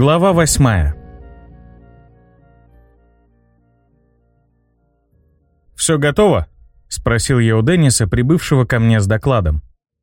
Глава восьмая. «Все готово?» — спросил я у Денниса, прибывшего ко мне с докладом.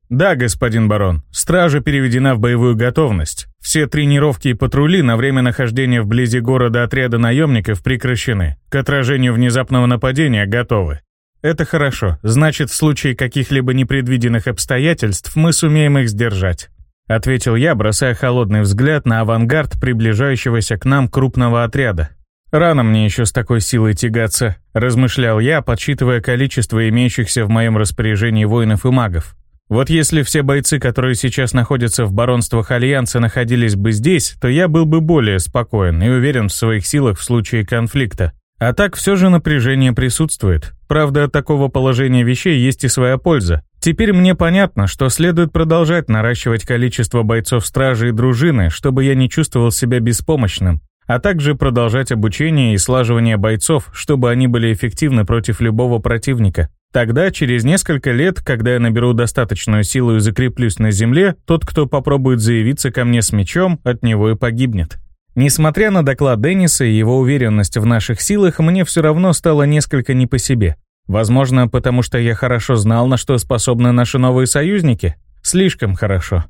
«Да, господин барон, стража переведена в боевую готовность. Все тренировки и патрули на время нахождения вблизи города отряда наемников прекращены. К отражению внезапного нападения готовы. Это хорошо, значит, в случае каких-либо непредвиденных обстоятельств мы сумеем их сдержать». Ответил я, бросая холодный взгляд на авангард приближающегося к нам крупного отряда. «Рано мне еще с такой силой тягаться», — размышлял я, подсчитывая количество имеющихся в моем распоряжении воинов и магов. Вот если все бойцы, которые сейчас находятся в баронствах Альянса, находились бы здесь, то я был бы более спокоен и уверен в своих силах в случае конфликта. А так все же напряжение присутствует. Правда, от такого положения вещей есть и своя польза. Теперь мне понятно, что следует продолжать наращивать количество бойцов стражи и дружины, чтобы я не чувствовал себя беспомощным, а также продолжать обучение и слаживание бойцов, чтобы они были эффективны против любого противника. Тогда, через несколько лет, когда я наберу достаточную силу и закреплюсь на земле, тот, кто попробует заявиться ко мне с мечом, от него и погибнет. Несмотря на доклад Денниса и его уверенность в наших силах, мне все равно стало несколько не по себе. Возможно, потому что я хорошо знал, на что способны наши новые союзники? Слишком хорошо.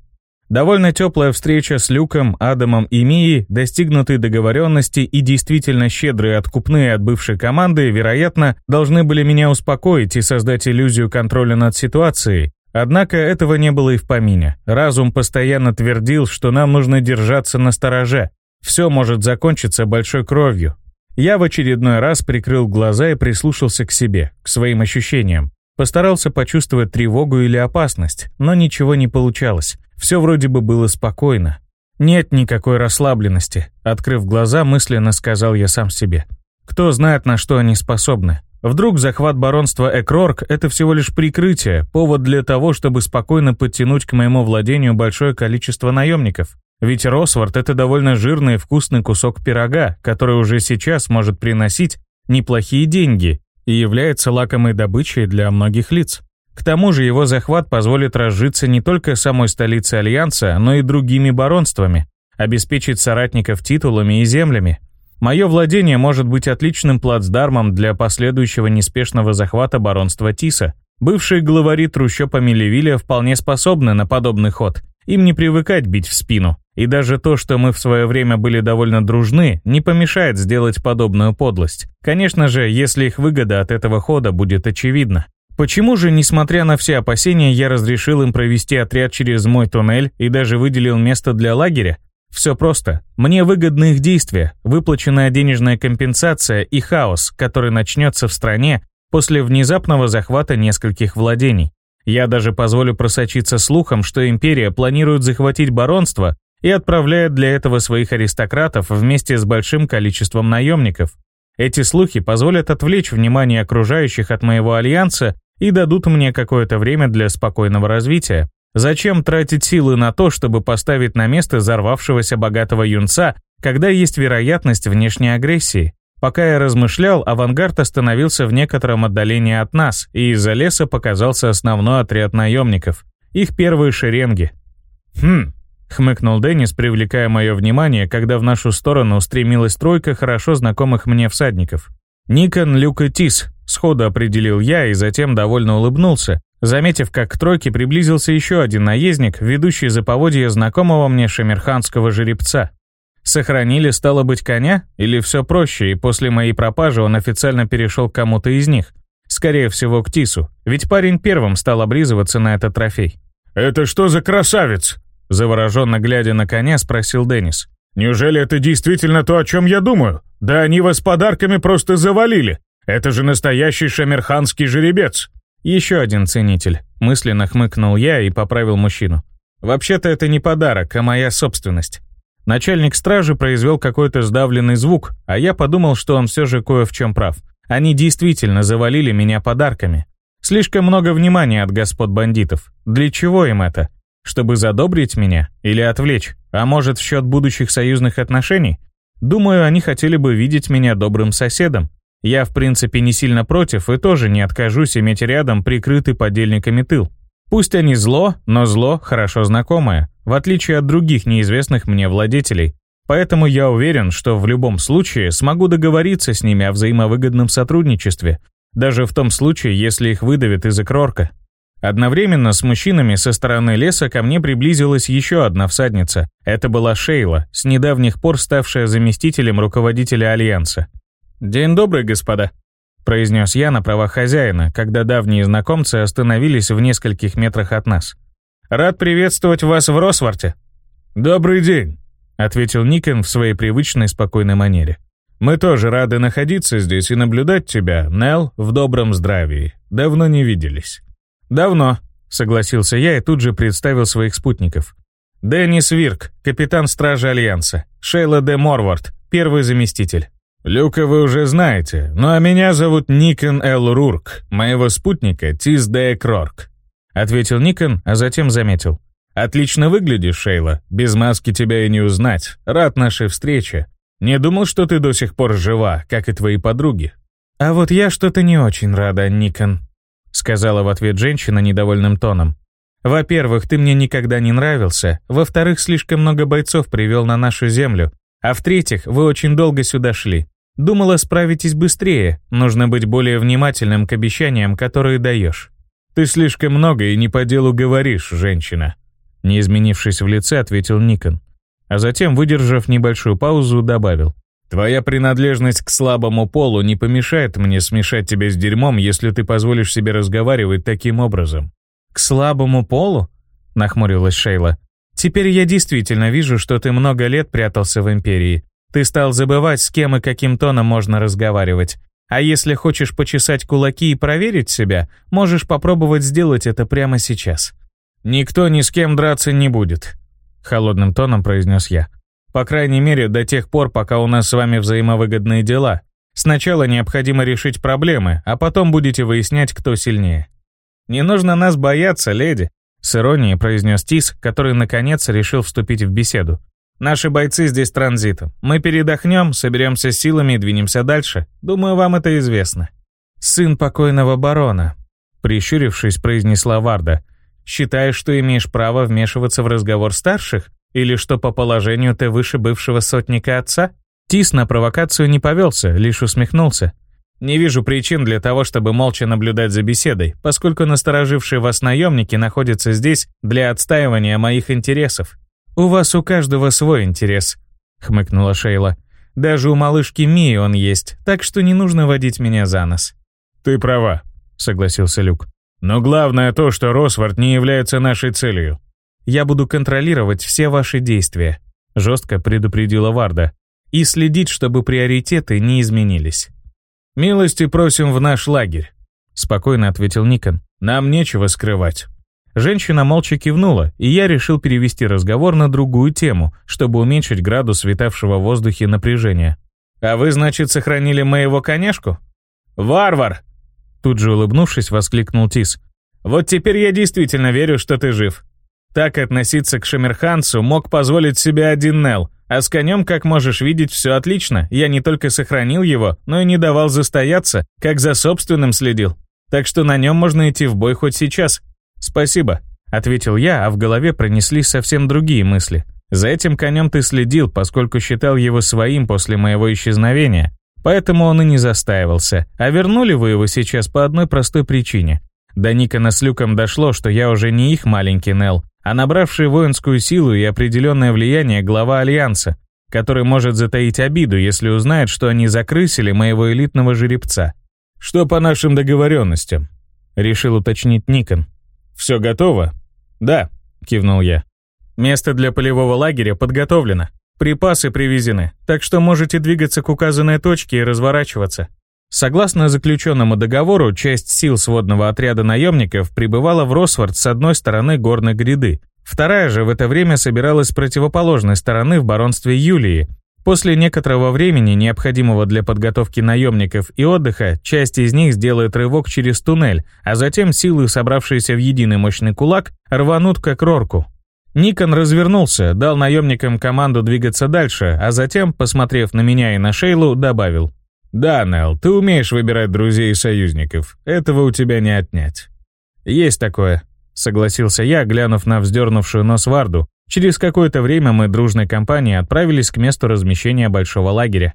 Довольно теплая встреча с Люком, Адамом и Мией, достигнутые договоренности и действительно щедрые откупные от бывшей команды, вероятно, должны были меня успокоить и создать иллюзию контроля над ситуацией. Однако этого не было и в помине. Разум постоянно твердил, что нам нужно держаться на стороже. Все может закончиться большой кровью. Я в очередной раз прикрыл глаза и прислушался к себе, к своим ощущениям. Постарался почувствовать тревогу или опасность, но ничего не получалось. Все вроде бы было спокойно. Нет никакой расслабленности. Открыв глаза, мысленно сказал я сам себе. Кто знает, на что они способны. Вдруг захват баронства Экрорк — это всего лишь прикрытие, повод для того, чтобы спокойно подтянуть к моему владению большое количество наемников. Ведь Росвард — это довольно жирный и вкусный кусок пирога, который уже сейчас может приносить неплохие деньги и является лакомой добычей для многих лиц. К тому же его захват позволит разжиться не только самой столицей Альянса, но и другими баронствами, обеспечить соратников титулами и землями. Мое владение может быть отличным плацдармом для последующего неспешного захвата баронства Тиса. Бывшие главари трущобами Левиля вполне способны на подобный ход. Им не привыкать бить в спину. И даже то, что мы в свое время были довольно дружны, не помешает сделать подобную подлость. Конечно же, если их выгода от этого хода будет очевидна. Почему же, несмотря на все опасения, я разрешил им провести отряд через мой туннель и даже выделил место для лагеря? Все просто. Мне выгодны их действия, выплаченная денежная компенсация и хаос, который начнется в стране после внезапного захвата нескольких владений. Я даже позволю просочиться слухом, что империя планирует захватить баронство и отправляет для этого своих аристократов вместе с большим количеством наемников. Эти слухи позволят отвлечь внимание окружающих от моего альянса и дадут мне какое-то время для спокойного развития. Зачем тратить силы на то, чтобы поставить на место взорвавшегося богатого юнца, когда есть вероятность внешней агрессии? Пока я размышлял, авангард остановился в некотором отдалении от нас, и из-за леса показался основной отряд наемников. Их первые шеренги. Хм, — хмыкнул Деннис, привлекая мое внимание, когда в нашу сторону устремилась тройка хорошо знакомых мне всадников. «Никон, Люк и Тис», — сходу определил я и затем довольно улыбнулся, заметив, как к тройке приблизился еще один наездник, ведущий за поводья знакомого мне шамерханского жеребца. Сохранили, стало быть, коня? Или все проще, и после моей пропажи он официально перешел к кому-то из них? Скорее всего, к Тису, ведь парень первым стал облизываться на этот трофей. «Это что за красавец?» Завороженно глядя на коня, спросил Деннис. «Неужели это действительно то, о чем я думаю? Да они вас подарками просто завалили. Это же настоящий шамерханский жеребец». «Еще один ценитель», — мысленно хмыкнул я и поправил мужчину. «Вообще-то это не подарок, а моя собственность». Начальник стражи произвел какой-то сдавленный звук, а я подумал, что он все же кое в чем прав. Они действительно завалили меня подарками. Слишком много внимания от господ бандитов. Для чего им это? Чтобы задобрить меня или отвлечь? А может, в счет будущих союзных отношений? Думаю, они хотели бы видеть меня добрым соседом. Я, в принципе, не сильно против и тоже не откажусь иметь рядом прикрытый подельниками тыл. Пусть они зло, но зло хорошо знакомое, в отличие от других неизвестных мне владетелей. Поэтому я уверен, что в любом случае смогу договориться с ними о взаимовыгодном сотрудничестве, даже в том случае, если их выдавят из Экрорка. Одновременно с мужчинами со стороны леса ко мне приблизилась еще одна всадница. Это была Шейла, с недавних пор ставшая заместителем руководителя Альянса. «День добрый, господа», — произнес я на правах хозяина, когда давние знакомцы остановились в нескольких метрах от нас. «Рад приветствовать вас в Росварте». «Добрый день», — ответил Никон в своей привычной спокойной манере. «Мы тоже рады находиться здесь и наблюдать тебя, Нел, в добром здравии. Давно не виделись». «Давно», — согласился я и тут же представил своих спутников. «Деннис Вирк, капитан стражи Альянса. Шейла де Морвард, первый заместитель». «Люка вы уже знаете, ну а меня зовут Никон Эл Рурк, моего спутника Тис де Крорк», — ответил Никон, а затем заметил. «Отлично выглядишь, Шейла. Без маски тебя и не узнать. Рад нашей встрече. Не думал, что ты до сих пор жива, как и твои подруги». «А вот я что-то не очень рада, Никон», сказала в ответ женщина недовольным тоном. «Во-первых, ты мне никогда не нравился. Во-вторых, слишком много бойцов привел на нашу землю. А в-третьих, вы очень долго сюда шли. Думала, справитесь быстрее. Нужно быть более внимательным к обещаниям, которые даешь». «Ты слишком много и не по делу говоришь, женщина», не изменившись в лице, ответил Никон. А затем, выдержав небольшую паузу, добавил. Твоя принадлежность к слабому полу не помешает мне смешать тебя с дерьмом, если ты позволишь себе разговаривать таким образом». «К слабому полу?» — нахмурилась Шейла. «Теперь я действительно вижу, что ты много лет прятался в Империи. Ты стал забывать, с кем и каким тоном можно разговаривать. А если хочешь почесать кулаки и проверить себя, можешь попробовать сделать это прямо сейчас». «Никто ни с кем драться не будет», — холодным тоном произнес я. По крайней мере, до тех пор, пока у нас с вами взаимовыгодные дела. Сначала необходимо решить проблемы, а потом будете выяснять, кто сильнее. «Не нужно нас бояться, леди», — с иронией произнес Тис, который, наконец, решил вступить в беседу. «Наши бойцы здесь транзитом. Мы передохнем, соберемся силами и двинемся дальше. Думаю, вам это известно». «Сын покойного барона», — прищурившись, произнесла Варда. «Считаешь, что имеешь право вмешиваться в разговор старших? Или что по положению ты выше бывшего сотника отца? Тис на провокацию не повелся, лишь усмехнулся. Не вижу причин для того, чтобы молча наблюдать за беседой, поскольку насторожившие вас наемники находятся здесь для отстаивания моих интересов. У вас у каждого свой интерес, хмыкнула Шейла. Даже у малышки Мии он есть, так что не нужно водить меня за нос. Ты права, согласился Люк. Но главное то, что Росвард не является нашей целью. Я буду контролировать все ваши действия», — жестко предупредила Варда, «и следить, чтобы приоритеты не изменились». «Милости просим в наш лагерь», — спокойно ответил Никон. «Нам нечего скрывать». Женщина молча кивнула, и я решил перевести разговор на другую тему, чтобы уменьшить градус витавшего в воздухе напряжения. «А вы, значит, сохранили моего коняшку?» «Варвар!» Тут же улыбнувшись, воскликнул Тис. «Вот теперь я действительно верю, что ты жив. Так относиться к Шамирхансу мог позволить себе один Нел, а с конем, как можешь видеть, все отлично. Я не только сохранил его, но и не давал застояться, как за собственным следил. Так что на нем можно идти в бой хоть сейчас. Спасибо, ответил я, а в голове пронеслись совсем другие мысли. За этим конем ты следил, поскольку считал его своим после моего исчезновения. Поэтому он и не застаивался. А вернули вы его сейчас по одной простой причине. До Никона с Люком дошло, что я уже не их маленький Нел, а набравший воинскую силу и определенное влияние глава Альянса, который может затаить обиду, если узнает, что они закрысили моего элитного жеребца. «Что по нашим договоренностям?» — решил уточнить Никон. «Все готово?» «Да», — кивнул я. «Место для полевого лагеря подготовлено. Припасы привезены, так что можете двигаться к указанной точке и разворачиваться. Согласно заключенному договору, часть сил сводного отряда наемников прибывала в Росфорд с одной стороны горной гряды, вторая же в это время собиралась с противоположной стороны в баронстве Юлии. После некоторого времени, необходимого для подготовки наемников и отдыха, часть из них сделает рывок через туннель, а затем силы, собравшиеся в единый мощный кулак, рванут как рорку. Никон развернулся, дал наемникам команду двигаться дальше, а затем, посмотрев на меня и на Шейлу, добавил. «Да, Нел, ты умеешь выбирать друзей и союзников. Этого у тебя не отнять». «Есть такое», — согласился я, глянув на вздернувшую нос Варду, Через какое-то время мы дружной компанией отправились к месту размещения большого лагеря.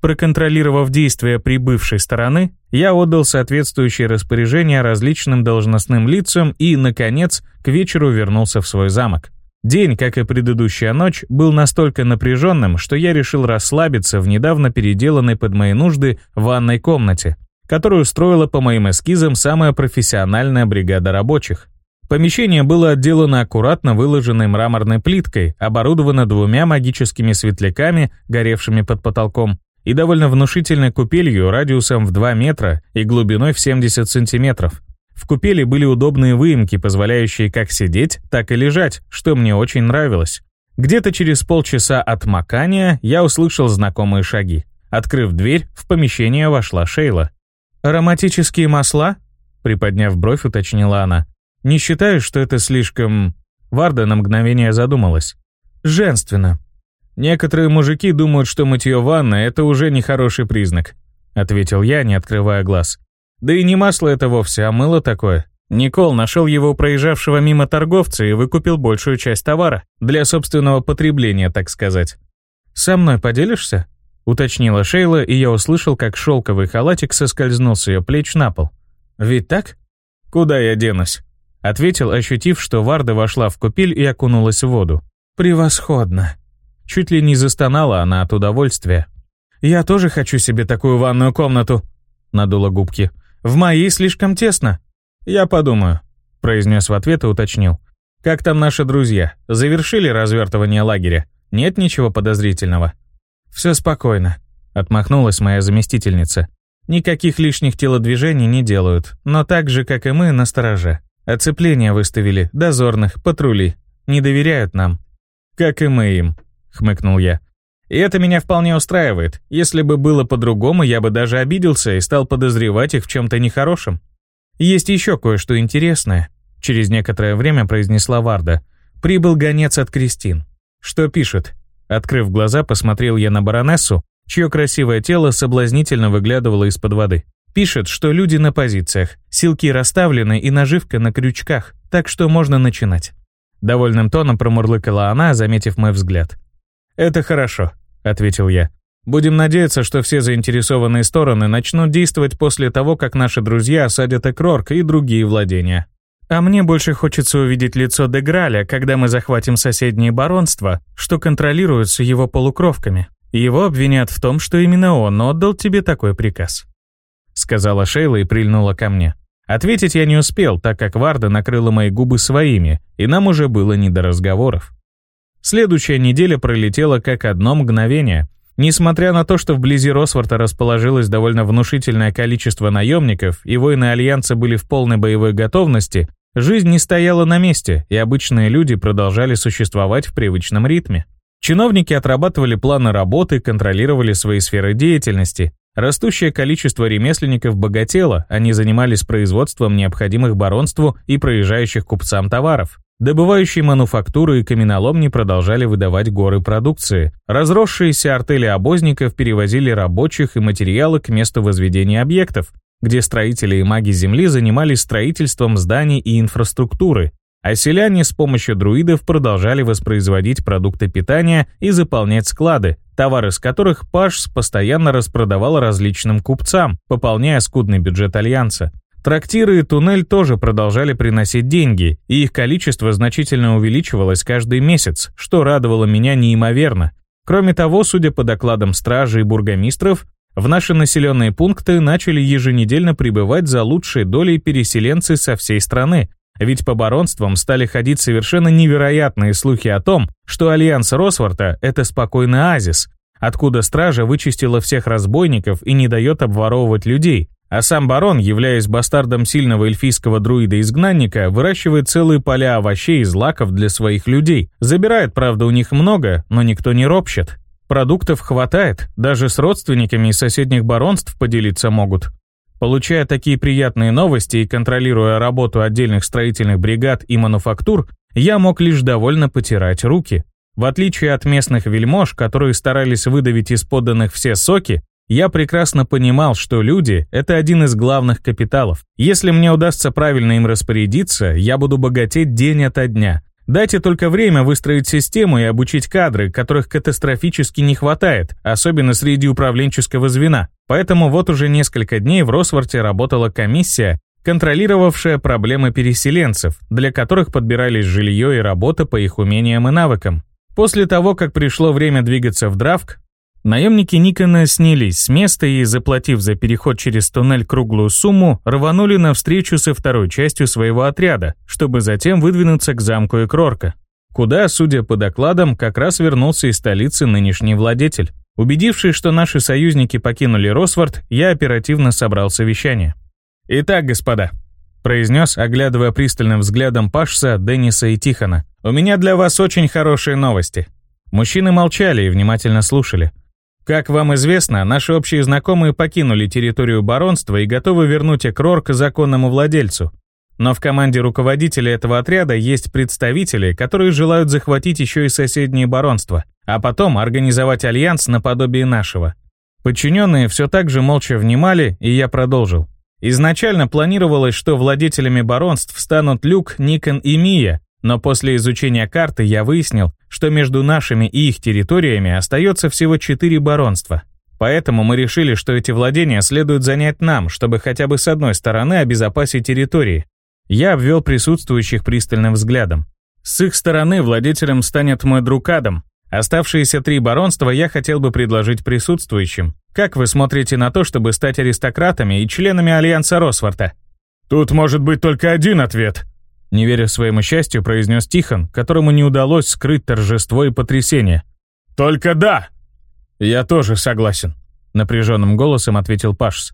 Проконтролировав действия прибывшей стороны, я отдал соответствующие распоряжения различным должностным лицам и, наконец, к вечеру вернулся в свой замок. День, как и предыдущая ночь, был настолько напряженным, что я решил расслабиться в недавно переделанной под мои нужды ванной комнате, которую строила по моим эскизам самая профессиональная бригада рабочих. Помещение было отделано аккуратно выложенной мраморной плиткой, оборудовано двумя магическими светляками, горевшими под потолком, и довольно внушительной купелью радиусом в 2 метра и глубиной в 70 сантиметров. В купели были удобные выемки, позволяющие как сидеть, так и лежать, что мне очень нравилось. Где-то через полчаса от макания я услышал знакомые шаги. Открыв дверь, в помещение вошла Шейла. «Ароматические масла?» Приподняв бровь, уточнила она. «Не считаешь, что это слишком...» Варда на мгновение задумалась. «Женственно», «Некоторые мужики думают, что мытье ванны — это уже нехороший признак», — ответил я, не открывая глаз. «Да и не масло это вовсе, а мыло такое. Никол нашел его у проезжавшего мимо торговца и выкупил большую часть товара, для собственного потребления, так сказать». «Со мной поделишься?» — уточнила Шейла, и я услышал, как шелковый халатик соскользнул с ее плеч на пол. «Ведь так?» «Куда я денусь?» — ответил, ощутив, что Варда вошла в купель и окунулась в воду. «Превосходно!» Чуть ли не застонала она от удовольствия. «Я тоже хочу себе такую ванную комнату», — надула губки. «В моей слишком тесно». «Я подумаю», — произнес в ответ и уточнил. «Как там наши друзья? Завершили развертывание лагеря? Нет ничего подозрительного?» «Все спокойно», — отмахнулась моя заместительница. «Никаких лишних телодвижений не делают, но так же, как и мы, на стороже. Оцепление выставили, дозорных, патрули. Не доверяют нам. Как и мы им хмыкнул я. И это меня вполне устраивает. Если бы было по-другому, я бы даже обиделся и стал подозревать их в чем-то нехорошем. Есть еще кое-что интересное. Через некоторое время произнесла Варда. Прибыл гонец от Кристин. Что пишет? Открыв глаза, посмотрел я на баронессу, чье красивое тело соблазнительно выглядывало из-под воды. Пишет, что люди на позициях, силки расставлены и наживка на крючках, так что можно начинать. Довольным тоном промурлыкала она, заметив мой взгляд. «Это хорошо», — ответил я. «Будем надеяться, что все заинтересованные стороны начнут действовать после того, как наши друзья осадят Экрорк и другие владения. А мне больше хочется увидеть лицо Деграля, когда мы захватим соседние баронства, что контролируются его полукровками. Его обвинят в том, что именно он отдал тебе такой приказ», — сказала Шейла и прильнула ко мне. Ответить я не успел, так как Варда накрыла мои губы своими, и нам уже было не до разговоров. Следующая неделя пролетела как одно мгновение. Несмотря на то, что вблизи Росфорта расположилось довольно внушительное количество наемников и воины Альянса были в полной боевой готовности, жизнь не стояла на месте, и обычные люди продолжали существовать в привычном ритме. Чиновники отрабатывали планы работы, контролировали свои сферы деятельности. Растущее количество ремесленников богатело, они занимались производством необходимых баронству и проезжающих купцам товаров. Добывающие мануфактуры и каменоломни продолжали выдавать горы продукции. Разросшиеся артели обозников перевозили рабочих и материалы к месту возведения объектов, где строители и маги Земли занимались строительством зданий и инфраструктуры, а селяне с помощью друидов продолжали воспроизводить продукты питания и заполнять склады, товары с которых Паш постоянно распродавал различным купцам, пополняя скудный бюджет Альянса. Трактиры и туннель тоже продолжали приносить деньги, и их количество значительно увеличивалось каждый месяц, что радовало меня неимоверно. Кроме того, судя по докладам стражи и бургомистров, в наши населенные пункты начали еженедельно прибывать за лучшей долей переселенцы со всей страны, ведь по баронствам стали ходить совершенно невероятные слухи о том, что Альянс Росворта — это спокойный оазис, откуда стража вычистила всех разбойников и не дает обворовывать людей, а сам барон, являясь бастардом сильного эльфийского друида-изгнанника, выращивает целые поля овощей и злаков для своих людей. Забирает, правда, у них много, но никто не ропщет. Продуктов хватает, даже с родственниками из соседних баронств поделиться могут. Получая такие приятные новости и контролируя работу отдельных строительных бригад и мануфактур, я мог лишь довольно потирать руки. В отличие от местных вельмож, которые старались выдавить из подданных все соки, я прекрасно понимал, что люди — это один из главных капиталов. Если мне удастся правильно им распорядиться, я буду богатеть день ото дня. Дайте только время выстроить систему и обучить кадры, которых катастрофически не хватает, особенно среди управленческого звена. Поэтому вот уже несколько дней в Росворте работала комиссия, контролировавшая проблемы переселенцев, для которых подбирались жилье и работа по их умениям и навыкам. После того, как пришло время двигаться в Дравк, наемники Никона снялись с места и, заплатив за переход через туннель круглую сумму, рванули навстречу со второй частью своего отряда, чтобы затем выдвинуться к замку Экрорка, куда, судя по докладам, как раз вернулся из столицы нынешний владетель. Убедившись, что наши союзники покинули Росвард, я оперативно собрал совещание. «Итак, господа», — произнес, оглядывая пристальным взглядом Пашса, Денниса и Тихона, «у меня для вас очень хорошие новости». Мужчины молчали и внимательно слушали. Как вам известно, наши общие знакомые покинули территорию баронства и готовы вернуть Экрор к законному владельцу. Но в команде руководителя этого отряда есть представители, которые желают захватить еще и соседние баронства, а потом организовать альянс наподобие нашего. Подчиненные все так же молча внимали, и я продолжил. Изначально планировалось, что владетелями баронств станут Люк, Никон и Мия, но после изучения карты я выяснил, что между нашими и их территориями остается всего четыре баронства. Поэтому мы решили, что эти владения следует занять нам, чтобы хотя бы с одной стороны обезопасить территории. Я обвел присутствующих пристальным взглядом. С их стороны владетелем станет мой друг Адам, Оставшиеся три баронства я хотел бы предложить присутствующим. Как вы смотрите на то, чтобы стать аристократами и членами Альянса Росфорта? Тут может быть только один ответ. Не веря своему счастью, произнес Тихон, которому не удалось скрыть торжество и потрясение. «Только да!» «Я тоже согласен», — напряженным голосом ответил Пашс.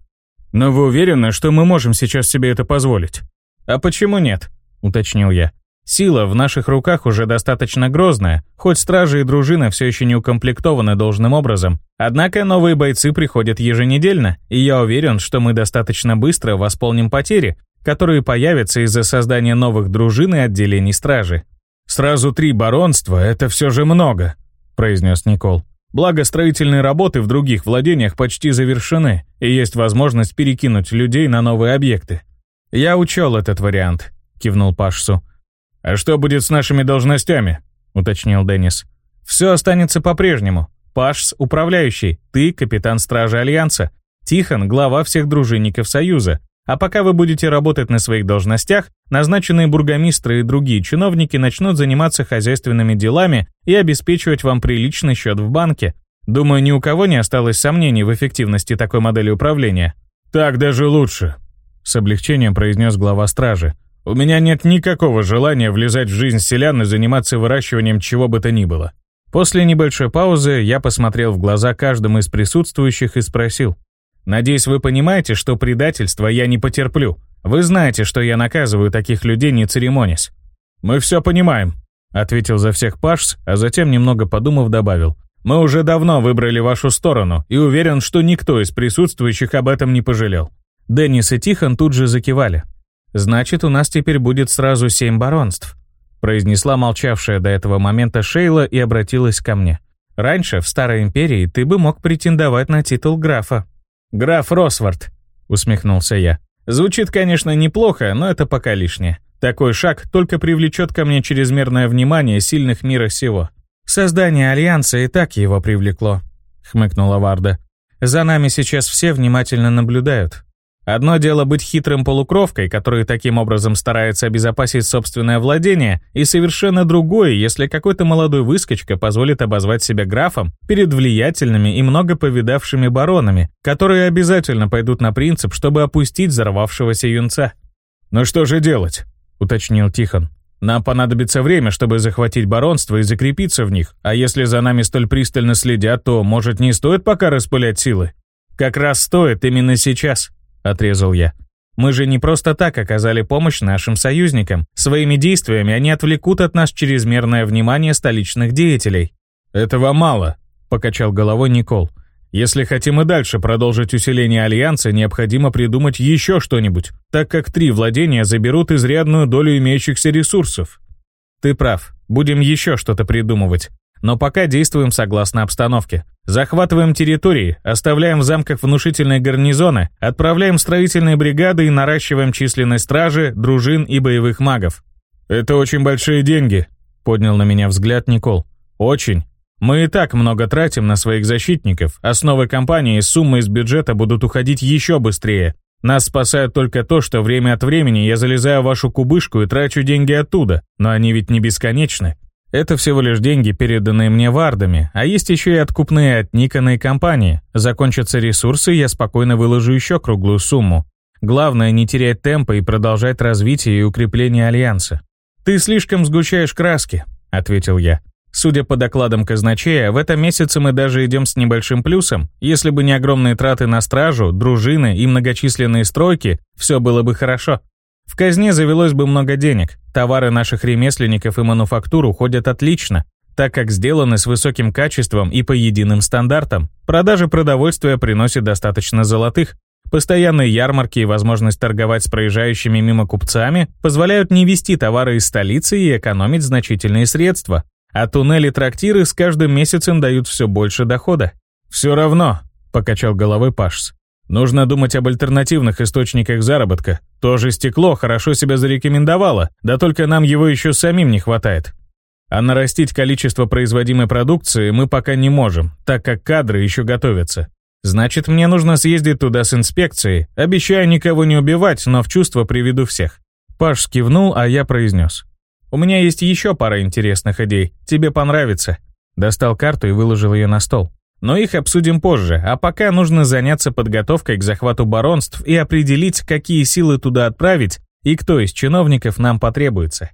«Но вы уверены, что мы можем сейчас себе это позволить?» «А почему нет?» — уточнил я. Сила в наших руках уже достаточно грозная, хоть стражи и дружина все еще не укомплектованы должным образом. Однако новые бойцы приходят еженедельно, и я уверен, что мы достаточно быстро восполним потери, которые появятся из-за создания новых дружин и отделений стражи. «Сразу три баронства — это все же много», — произнес Никол. «Благо строительные работы в других владениях почти завершены, и есть возможность перекинуть людей на новые объекты». «Я учел этот вариант», — кивнул Пашсу. «А что будет с нашими должностями?» — уточнил Деннис. «Все останется по-прежнему. Пашс — управляющий, ты — капитан стражи Альянса, Тихон — глава всех дружинников Союза. А пока вы будете работать на своих должностях, назначенные бургомистры и другие чиновники начнут заниматься хозяйственными делами и обеспечивать вам приличный счет в банке. Думаю, ни у кого не осталось сомнений в эффективности такой модели управления». «Так даже лучше», — с облегчением произнес глава стражи. У меня нет никакого желания влезать в жизнь селян и заниматься выращиванием чего бы то ни было. После небольшой паузы я посмотрел в глаза каждому из присутствующих и спросил. «Надеюсь, вы понимаете, что предательство я не потерплю. Вы знаете, что я наказываю таких людей, не церемонясь». «Мы все понимаем», — ответил за всех Пашс, а затем, немного подумав, добавил. «Мы уже давно выбрали вашу сторону и уверен, что никто из присутствующих об этом не пожалел». Деннис и Тихон тут же закивали. «Значит, у нас теперь будет сразу семь баронств», произнесла молчавшая до этого момента Шейла и обратилась ко мне. «Раньше, в Старой Империи, ты бы мог претендовать на титул графа». «Граф Росвард», усмехнулся я. «Звучит, конечно, неплохо, но это пока лишнее. Такой шаг только привлечет ко мне чрезмерное внимание сильных мира сего». «Создание Альянса и так его привлекло», — хмыкнула Варда. «За нами сейчас все внимательно наблюдают. Одно дело быть хитрым полукровкой, который таким образом старается обезопасить собственное владение, и совершенно другое, если какой-то молодой выскочка позволит обозвать себя графом перед влиятельными и много повидавшими баронами, которые обязательно пойдут на принцип, чтобы опустить взорвавшегося юнца. «Ну что же делать?» — уточнил Тихон. «Нам понадобится время, чтобы захватить баронство и закрепиться в них, а если за нами столь пристально следят, то, может, не стоит пока распылять силы?» «Как раз стоит именно сейчас», — отрезал я. «Мы же не просто так оказали помощь нашим союзникам. Своими действиями они отвлекут от нас чрезмерное внимание столичных деятелей». «Этого мало», — покачал головой Никол. «Если хотим и дальше продолжить усиление Альянса, необходимо придумать еще что-нибудь, так как три владения заберут изрядную долю имеющихся ресурсов». «Ты прав. Будем еще что-то придумывать. Но пока действуем согласно обстановке. Захватываем территории, оставляем в замках внушительные гарнизоны, отправляем строительные бригады и наращиваем численность стражи, дружин и боевых магов. «Это очень большие деньги», Поднял на меня взгляд Никол. Очень. Мы и так много тратим на своих защитников, Основы компании и суммы из бюджета будут уходить еще быстрее. Нас спасает только то, что время от времени я залезаю в вашу кубышку и трачу деньги оттуда, но они ведь не бесконечны. Это всего лишь деньги, переданные мне вардами, а есть еще и откупные от Никона и компании. Закончатся ресурсы, я спокойно выложу еще круглую сумму. Главное не терять темпа и продолжать развитие и укрепление Альянса. «Ты слишком сгущаешь краски», — ответил я. Судя по докладам казначея, в этом месяце мы даже идем с небольшим плюсом. Если бы не огромные траты на стражу, дружины и многочисленные стройки, все было бы хорошо. В казне завелось бы много денег. Товары наших ремесленников и мануфактур уходят отлично, так как сделаны с высоким качеством и по единым стандартам. Продажа продовольствия приносит достаточно золотых. Постоянные ярмарки и возможность торговать с проезжающими мимо купцами позволяют не вести товары из столицы и экономить значительные средства, а туннели-трактиры с каждым месяцем дают все больше дохода. «Все равно», — покачал головой Пашс. «Нужно думать об альтернативных источниках заработка. Тоже стекло хорошо себя зарекомендовало, да только нам его еще самим не хватает. А нарастить количество производимой продукции мы пока не можем, так как кадры еще готовятся. Значит, мне нужно съездить туда с инспекцией. Обещаю никого не убивать, но в чувство приведу всех». Паш кивнул, а я произнес. У меня есть еще пара интересных идей. Тебе понравится». Достал карту и выложил ее на стол. Но их обсудим позже, а пока нужно заняться подготовкой к захвату баронств и определить, какие силы туда отправить и кто из чиновников нам потребуется.